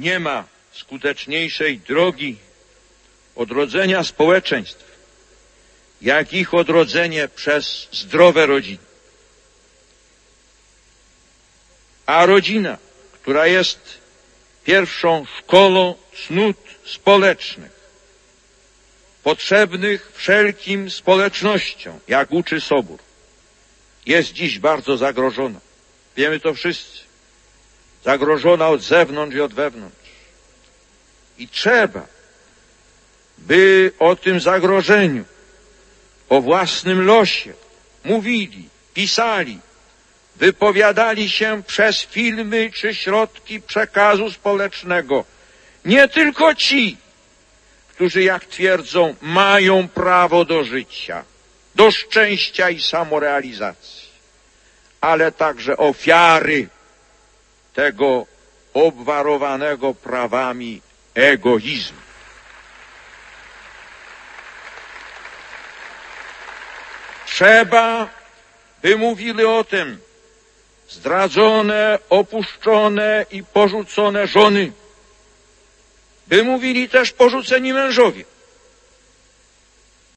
Nie ma skuteczniejszej drogi odrodzenia społeczeństw, jak ich odrodzenie przez zdrowe rodziny. A rodzina, która jest pierwszą szkołą cnót społecznych, potrzebnych wszelkim społecznościom, jak uczy Sobór, jest dziś bardzo zagrożona. Wiemy to wszyscy. Zagrożona od zewnątrz i od wewnątrz. I trzeba, by o tym zagrożeniu, o własnym losie mówili, pisali, wypowiadali się przez filmy czy środki przekazu społecznego. Nie tylko ci, którzy, jak twierdzą, mają prawo do życia, do szczęścia i samorealizacji, ale także ofiary tego obwarowanego prawami egoizmu. Trzeba, by mówili o tym zdradzone, opuszczone i porzucone żony, by mówili też porzuceni mężowie,